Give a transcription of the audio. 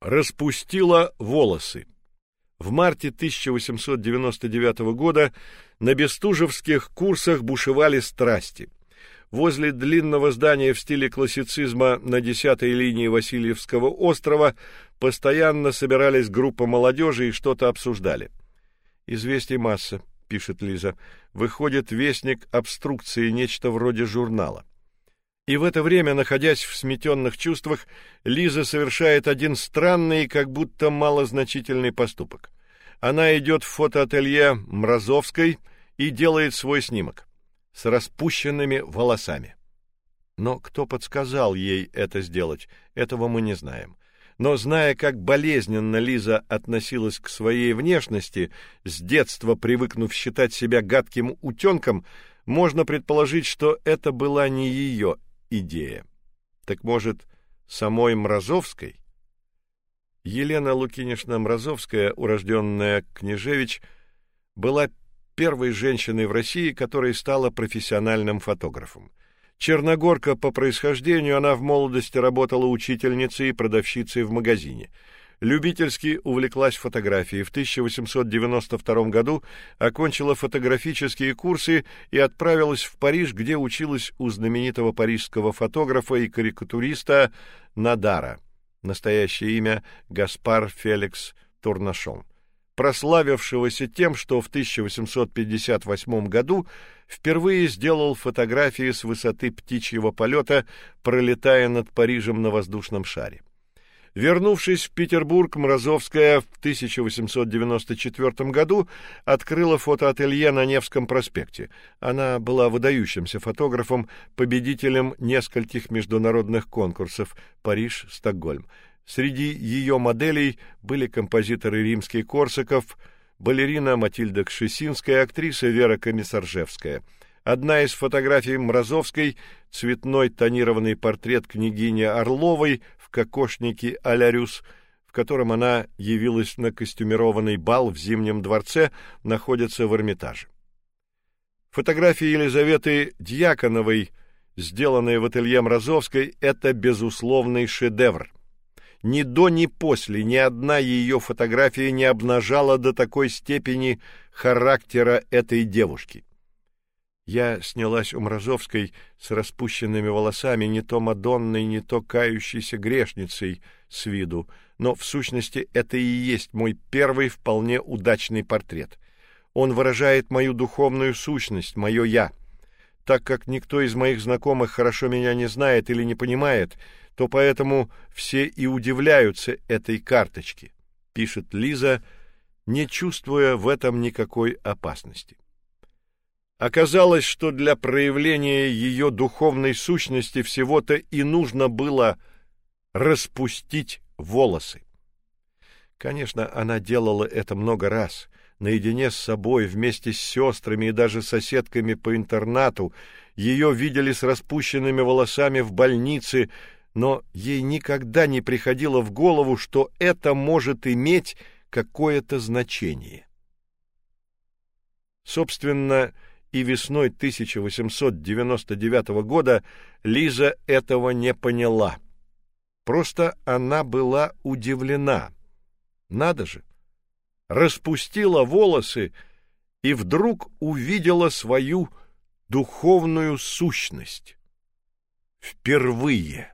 Распустила волосы. В марте 1899 года на Бестужевских курсах бушевали страсти. Возле длинного здания в стиле классицизма на 10-й линии Васильевского острова постоянно собирались группы молодежи и что-то обсуждали. Известий масса, пишет Лиза. Выходит вестник обструкции, нечто вроде журнала. И в это время, находясь в сметенных чувствах, Лиза совершает один странный как будто малозначительный поступок. Она идет в фотоателье Мразовской и делает свой снимок с распущенными волосами. Но кто подсказал ей это сделать, этого мы не знаем. Но зная, как болезненно Лиза относилась к своей внешности, с детства привыкнув считать себя гадким утенком, можно предположить, что это была не ее идея. Так может, самой Мразовской? Елена Лукинишна Мразовская, урожденная Княжевич, была первой женщиной в России, которая стала профессиональным фотографом. Черногорка по происхождению, она в молодости работала учительницей и продавщицей в магазине – любительски увлеклась фотографией. В 1892 году окончила фотографические курсы и отправилась в Париж, где училась у знаменитого парижского фотографа и карикатуриста Надара. Настоящее имя Гаспар Феликс Турнашон, прославившегося тем, что в 1858 году впервые сделал фотографии с высоты птичьего полета, пролетая над Парижем на воздушном шаре. Вернувшись в Петербург, Мразовская в 1894 году открыла фотоателье на Невском проспекте. Она была выдающимся фотографом, победителем нескольких международных конкурсов Париж, Стокгольм. Среди ее моделей были композиторы римский Корсаков, балерина Матильда Кшесинская, актриса Вера Комиссаржевская. Одна из фотографий Мразовской цветной тонированный портрет княгини Орловой в кокошнике Алярюс, в котором она явилась на костюмированный бал в Зимнем дворце, находится в Эрмитаже. Фотографии Елизаветы Дьяконовой, сделанные в ателье Мразовской, это безусловный шедевр. Ни до, ни после ни одна ее фотография не обнажала до такой степени характера этой девушки. Я снялась у Мразовской с распущенными волосами, не то мадонной, не то кающейся грешницей с виду, но в сущности это и есть мой первый вполне удачный портрет. Он выражает мою духовную сущность, мое я. Так как никто из моих знакомых хорошо меня не знает или не понимает, то поэтому все и удивляются этой карточке, пишет Лиза, не чувствуя в этом никакой опасности. Оказалось, что для проявления ее духовной сущности всего-то и нужно было распустить волосы. Конечно, она делала это много раз, наедине с собой, вместе с сестрами и даже соседками по интернату. Ее видели с распущенными волосами в больнице, но ей никогда не приходило в голову, что это может иметь какое-то значение. Собственно, и весной 1899 года Лиза этого не поняла. Просто она была удивлена. Надо же. Распустила волосы и вдруг увидела свою духовную сущность. Впервые.